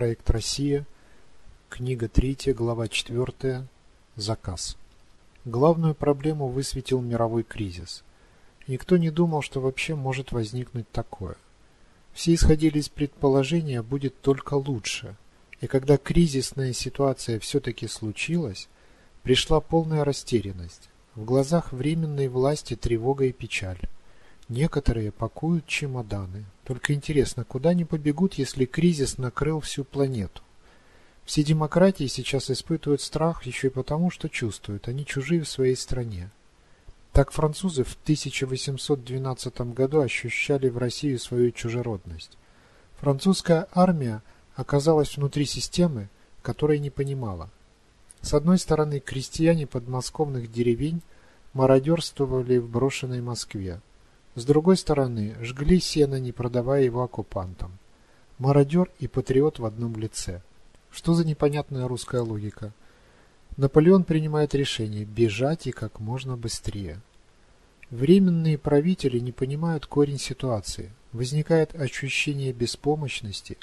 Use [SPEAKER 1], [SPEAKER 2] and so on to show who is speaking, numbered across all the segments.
[SPEAKER 1] Проект Россия. Книга 3, глава 4. Заказ. Главную проблему высветил мировой кризис. Никто не думал, что вообще может возникнуть такое. Все исходили из предположения, будет только лучше. И когда кризисная ситуация все-таки случилась, пришла полная растерянность. В глазах временной власти тревога и печаль. Некоторые пакуют чемоданы. Только интересно, куда они побегут, если кризис накрыл всю планету? Все демократии сейчас испытывают страх еще и потому, что чувствуют, они чужие в своей стране. Так французы в 1812 году ощущали в России свою чужеродность. Французская армия оказалась внутри системы, которой не понимала. С одной стороны, крестьяне подмосковных деревень мародерствовали в брошенной Москве. С другой стороны, жгли сено, не продавая его оккупантам. Мародер и патриот в одном лице. Что за непонятная русская логика? Наполеон принимает решение бежать и как можно быстрее. Временные правители не понимают корень ситуации. Возникает ощущение беспомощности,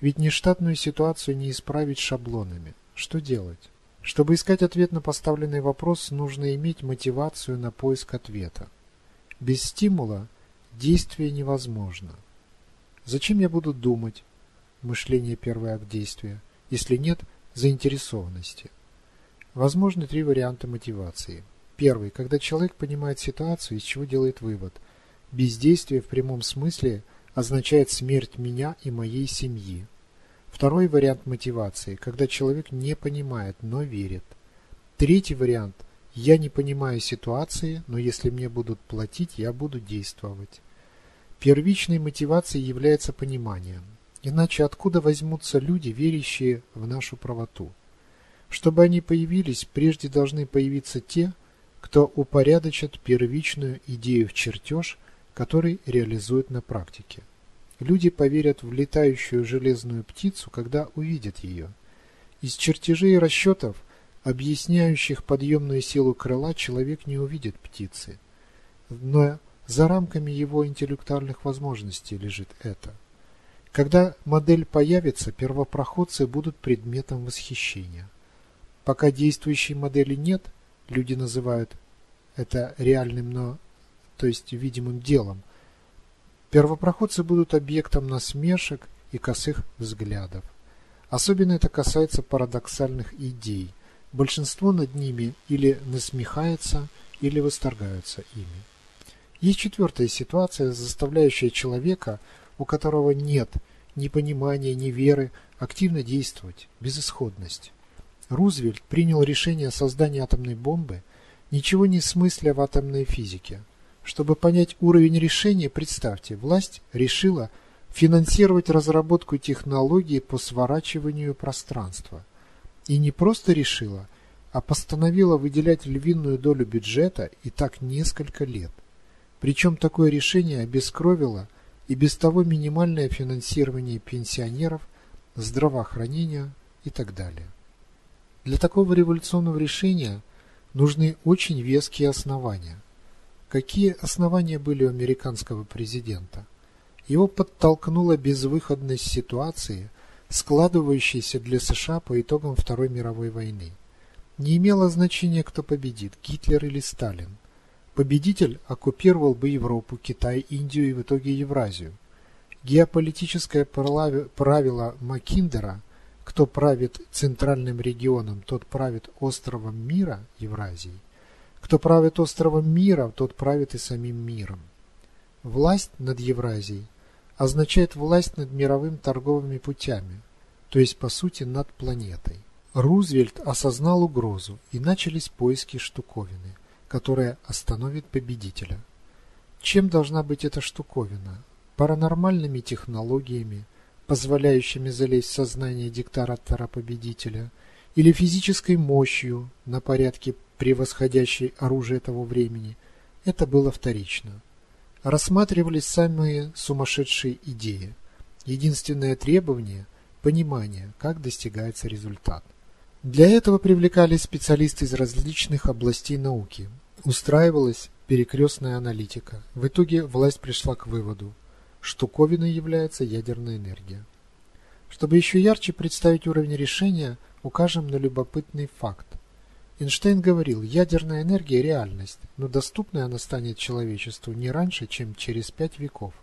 [SPEAKER 1] ведь нештатную ситуацию не исправить шаблонами. Что делать? Чтобы искать ответ на поставленный вопрос, нужно иметь мотивацию на поиск ответа. Без стимула действие невозможно. Зачем я буду думать? Мышление первый акт действия, если нет заинтересованности. Возможны три варианта мотивации. Первый, когда человек понимает ситуацию, из чего делает вывод. Бездействие в прямом смысле означает смерть меня и моей семьи. Второй вариант мотивации, когда человек не понимает, но верит. Третий вариант – я не понимаю ситуации, но если мне будут платить, я буду действовать. Первичной мотивацией является понимание. Иначе откуда возьмутся люди, верящие в нашу правоту? Чтобы они появились, прежде должны появиться те, кто упорядочит первичную идею в чертеж, который реализует на практике. Люди поверят в летающую железную птицу, когда увидят ее. Из чертежей и расчетов – объясняющих подъемную силу крыла, человек не увидит птицы. Но за рамками его интеллектуальных возможностей лежит это. Когда модель появится, первопроходцы будут предметом восхищения. Пока действующей модели нет, люди называют это реальным, но, то есть видимым делом, первопроходцы будут объектом насмешек и косых взглядов. Особенно это касается парадоксальных идей – Большинство над ними или насмехается, или восторгаются ими. Есть четвертая ситуация, заставляющая человека, у которого нет ни понимания, ни веры, активно действовать, безысходность. Рузвельт принял решение о создании атомной бомбы, ничего не смысля в атомной физике. Чтобы понять уровень решения, представьте, власть решила финансировать разработку технологии по сворачиванию пространства – и не просто решила, а постановила выделять львиную долю бюджета и так несколько лет. Причем такое решение обескровило и без того минимальное финансирование пенсионеров, здравоохранения и так далее. Для такого революционного решения нужны очень веские основания. Какие основания были у американского президента? Его подтолкнула безвыходность ситуации – складывающейся для США по итогам Второй мировой войны. Не имело значения, кто победит, Гитлер или Сталин. Победитель оккупировал бы Европу, Китай, Индию и в итоге Евразию. Геополитическое правило Маккиндера «Кто правит центральным регионом, тот правит островом мира, Евразией. Кто правит островом мира, тот правит и самим миром». Власть над Евразией означает власть над мировыми торговыми путями, то есть по сути над планетой. Рузвельт осознал угрозу, и начались поиски штуковины, которая остановит победителя. Чем должна быть эта штуковина? Паранормальными технологиями, позволяющими залезть в сознание диктатора-победителя, или физической мощью, на порядке превосходящей оружие того времени, это было вторично рассматривались самые сумасшедшие идеи. Единственное требование – понимание, как достигается результат. Для этого привлекались специалисты из различных областей науки. Устраивалась перекрестная аналитика. В итоге власть пришла к выводу – штуковиной является ядерная энергия. Чтобы еще ярче представить уровень решения, укажем на любопытный факт. Эйнштейн говорил, ядерная энергия – реальность, но доступной она станет человечеству не раньше, чем через пять веков.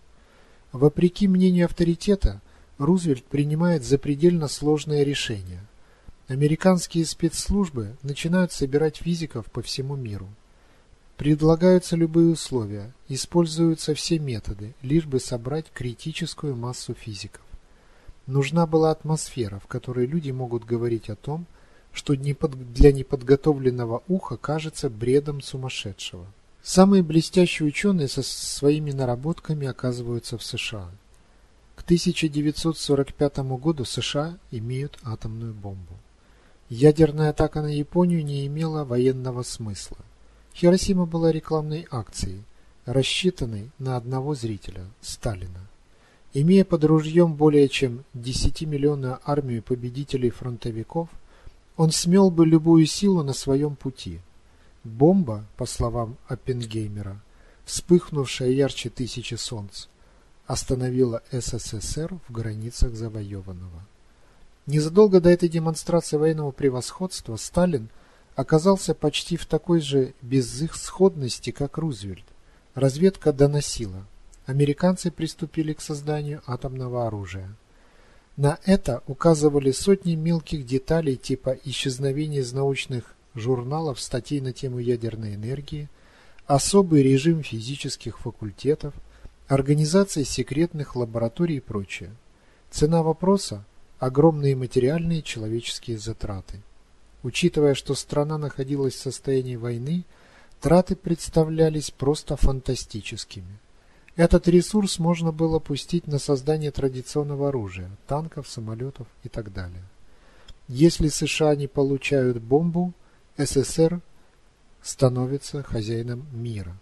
[SPEAKER 1] Вопреки мнению авторитета, Рузвельт принимает запредельно сложное решение. Американские спецслужбы начинают собирать физиков по всему миру. Предлагаются любые условия, используются все методы, лишь бы собрать критическую массу физиков. Нужна была атмосфера, в которой люди могут говорить о том, что для неподготовленного уха кажется бредом сумасшедшего. Самые блестящие ученые со своими наработками оказываются в США. К 1945 году США имеют атомную бомбу. Ядерная атака на Японию не имела военного смысла. Хиросима была рекламной акцией, рассчитанной на одного зрителя – Сталина. Имея под ружьем более чем 10-миллионную армию победителей-фронтовиков, он смел бы любую силу на своем пути. Бомба, по словам Оппенгеймера, вспыхнувшая ярче тысячи солнц, остановила СССР в границах завоеванного. Незадолго до этой демонстрации военного превосходства Сталин оказался почти в такой же безысходности, как Рузвельт. Разведка доносила. Американцы приступили к созданию атомного оружия. На это указывали сотни мелких деталей типа исчезновения из научных журналов статей на тему ядерной энергии, особый режим физических факультетов, организация секретных лабораторий и прочее. Цена вопроса огромные материальные и человеческие затраты. Учитывая, что страна находилась в состоянии войны, траты представлялись просто фантастическими. Этот ресурс можно было пустить на создание традиционного оружия, танков, самолетов и так далее. Если США не получают бомбу, СССР становится хозяином мира.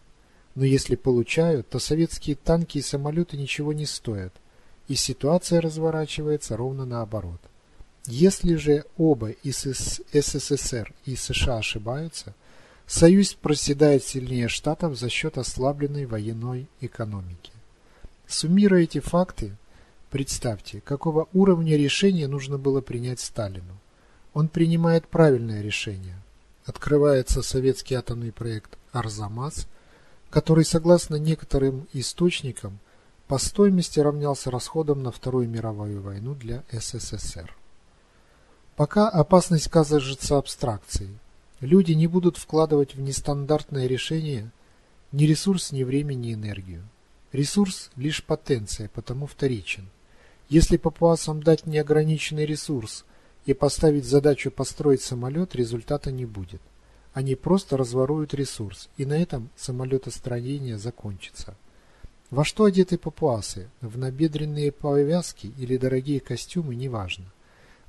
[SPEAKER 1] Но если получают, то советские танки и самолеты ничего не стоят – и ситуация разворачивается ровно наоборот. Если же оба и СССР и США ошибаются, Союз проседает сильнее Штатов за счет ослабленной военной экономики. Суммируя эти факты, представьте, какого уровня решения нужно было принять Сталину. Он принимает правильное решение. Открывается советский атомный проект «Арзамас», который, согласно некоторым источникам, по стоимости равнялся расходам на Вторую мировую войну для СССР. Пока опасность кажется абстракцией. Люди не будут вкладывать в нестандартное решение ни ресурс, ни время, ни энергию. Ресурс – лишь потенция, потому вторичен. Если папуасам дать неограниченный ресурс и поставить задачу построить самолет, результата не будет. Они просто разворуют ресурс, и на этом самолетостроение закончится. Во что одеты папуасы? В набедренные повязки или дорогие костюмы, неважно.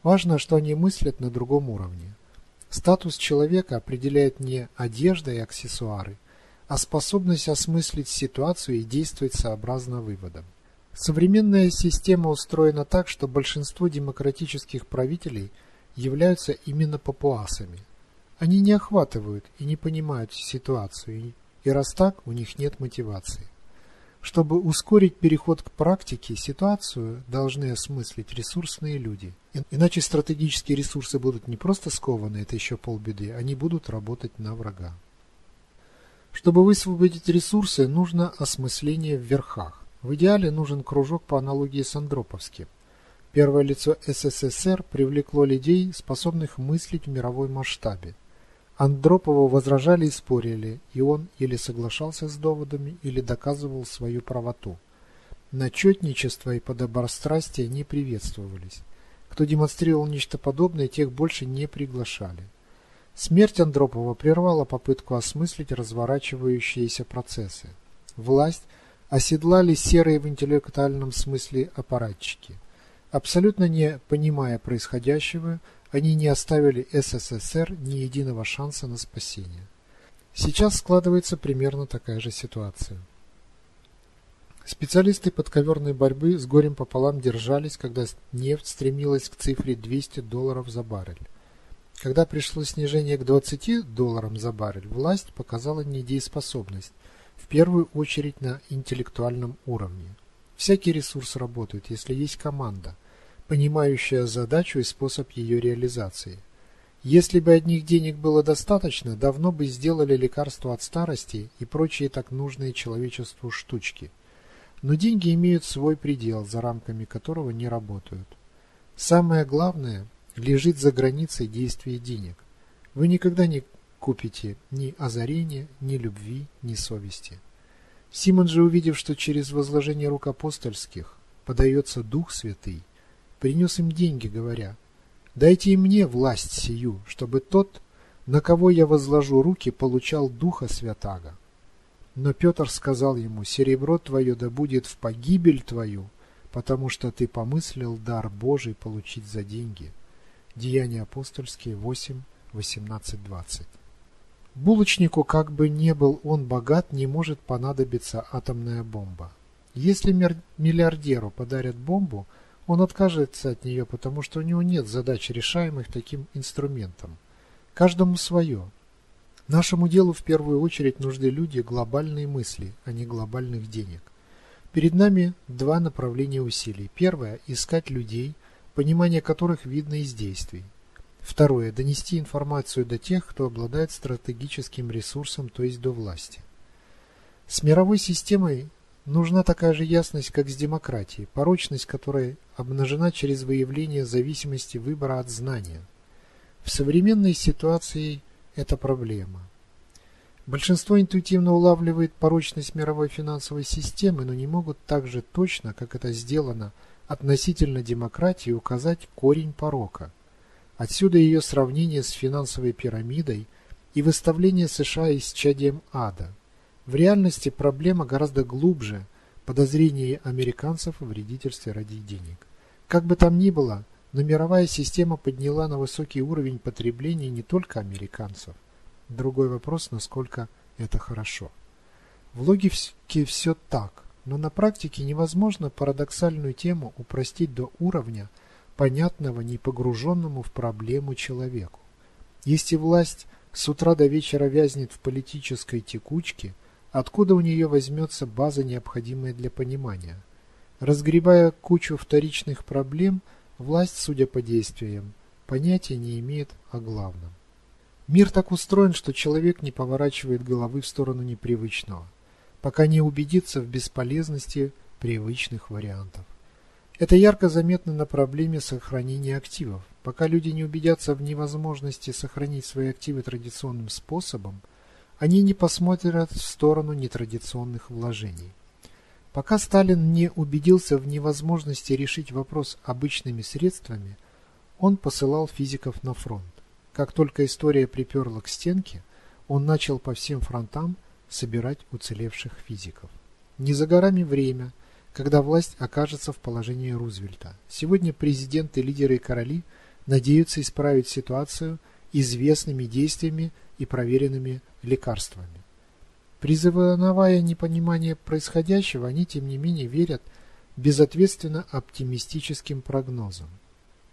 [SPEAKER 1] Важно, что они мыслят на другом уровне. Статус человека определяет не одежда и аксессуары, а способность осмыслить ситуацию и действовать сообразно выводам. Современная система устроена так, что большинство демократических правителей являются именно папуасами. Они не охватывают и не понимают ситуацию, и раз так, у них нет мотивации. Чтобы ускорить переход к практике, ситуацию должны осмыслить ресурсные люди. Иначе стратегические ресурсы будут не просто скованы, это еще полбеды, они будут работать на врага. Чтобы высвободить ресурсы, нужно осмысление в верхах. В идеале нужен кружок по аналогии с Андроповским. Первое лицо СССР привлекло людей, способных мыслить в мировой масштабе. Андропову возражали и спорили, и он или соглашался с доводами, или доказывал свою правоту. Начетничество и подобострастие не приветствовались. Кто демонстрировал нечто подобное, тех больше не приглашали. Смерть Андропова прервала попытку осмыслить разворачивающиеся процессы. Власть оседлали серые в интеллектуальном смысле аппаратчики. Абсолютно не понимая происходящего, они не оставили СССР ни единого шанса на спасение. Сейчас складывается примерно такая же ситуация. Специалисты подковерной борьбы с горем пополам держались, когда нефть стремилась к цифре 200 долларов за баррель. Когда пришло снижение к 20 долларам за баррель, власть показала недееспособность, в первую очередь на интеллектуальном уровне. Всякий ресурс работает, если есть команда – понимающая задачу и способ ее реализации. Если бы одних денег было достаточно, давно бы сделали лекарства от старости и прочие так нужные человечеству штучки. Но деньги имеют свой предел, за рамками которого не работают. Самое главное лежит за границей действия денег. Вы никогда не купите ни озарения, ни любви, ни совести. Симон же, увидев, что через возложение рук апостольских подается Дух Святый, принес им деньги, говоря – Дайте и мне власть сию, чтобы тот, на кого я возложу руки, получал Духа Святаго. Но Петр сказал ему, серебро твое да будет в погибель твою, потому что ты помыслил дар Божий получить за деньги. Деяния апостольские 8, 18, 20. Булочнику, как бы не был он богат, не может понадобиться атомная бомба. Если миллиардеру подарят бомбу – он откажется от нее, потому что у него нет задач, решаемых таким инструментом. Каждому свое. Нашему делу в первую очередь нужны люди глобальные мысли, а не глобальных денег. Перед нами два направления усилий. Первое – искать людей, понимание которых видно из действий. Второе – донести информацию до тех, кто обладает стратегическим ресурсом, то есть до власти. С мировой системой Нужна такая же ясность, как с демократией, порочность которой обнажена через выявление зависимости выбора от знания. В современной ситуации это проблема. Большинство интуитивно улавливает порочность мировой финансовой системы, но не могут так же точно, как это сделано относительно демократии, указать корень порока. Отсюда ее сравнение с финансовой пирамидой и выставление США исчадием ада. В реальности проблема гораздо глубже подозрения американцев в вредительстве ради денег. Как бы там ни было, но мировая система подняла на высокий уровень потребления не только американцев. Другой вопрос, насколько это хорошо. В логике все так, но на практике невозможно парадоксальную тему упростить до уровня, понятного не погруженному в проблему человеку. Если власть с утра до вечера вязнет в политической текучке – Откуда у нее возьмется база, необходимая для понимания? Разгребая кучу вторичных проблем, власть, судя по действиям, понятия не имеет о главном. Мир так устроен, что человек не поворачивает головы в сторону непривычного, пока не убедится в бесполезности привычных вариантов. Это ярко заметно на проблеме сохранения активов. Пока люди не убедятся в невозможности сохранить свои активы традиционным способом – они не посмотрят в сторону нетрадиционных вложений. Пока Сталин не убедился в невозможности решить вопрос обычными средствами, он посылал физиков на фронт. Как только история приперла к стенке, он начал по всем фронтам собирать уцелевших физиков. Не за горами время, когда власть окажется в положении Рузвельта. Сегодня президенты, лидеры и короли надеются исправить ситуацию известными действиями и проверенными лекарствами. Призывая непонимание происходящего, они тем не менее верят безответственно оптимистическим прогнозам.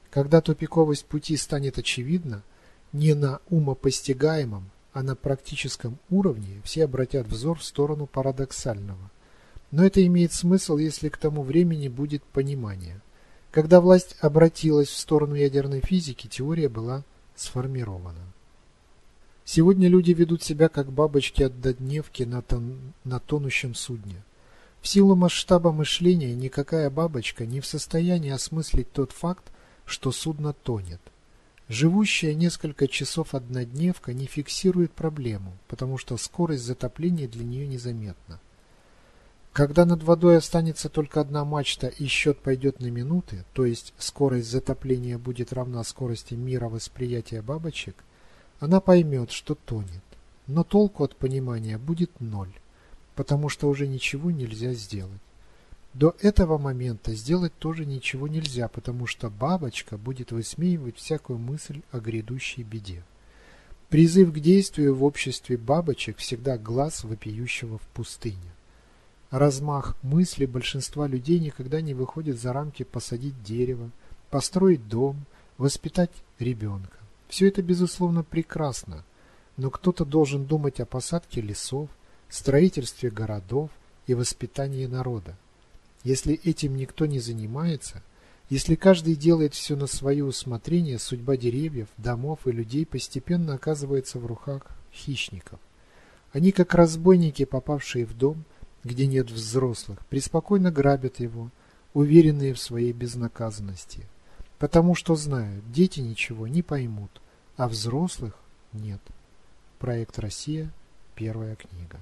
[SPEAKER 1] Когда тупиковость пути станет очевидна, не на умопостигаемом, а на практическом уровне все обратят взор в сторону парадоксального. Но это имеет смысл, если к тому времени будет понимание. Когда власть обратилась в сторону ядерной физики, теория была сформирована. Сегодня люди ведут себя как бабочки-однодневки на, тон, на тонущем судне. В силу масштаба мышления никакая бабочка не в состоянии осмыслить тот факт, что судно тонет. Живущая несколько часов однодневка не фиксирует проблему, потому что скорость затопления для нее незаметна. Когда над водой останется только одна мачта и счет пойдет на минуты, то есть скорость затопления будет равна скорости мира восприятия бабочек – она поймет, что тонет, но толку от понимания будет ноль, потому что уже ничего нельзя сделать. До этого момента сделать тоже ничего нельзя, потому что бабочка будет высмеивать всякую мысль о грядущей беде. Призыв к действию в обществе бабочек всегда глаз вопиющего в пустыне. Размах мысли большинства людей никогда не выходит за рамки посадить дерево, построить дом, воспитать ребенка. Все это, безусловно, прекрасно, но кто-то должен думать о посадке лесов, строительстве городов и воспитании народа. Если этим никто не занимается, Если каждый делает все на свое усмотрение, судьба деревьев, домов и людей постепенно оказывается в руках хищников. Они, как разбойники, попавшие в дом, где нет взрослых, преспокойно грабят его, уверенные в своей безнаказанности, потому что знают, дети ничего не поймут, а взрослых нет. Проект «Россия. Первая книга».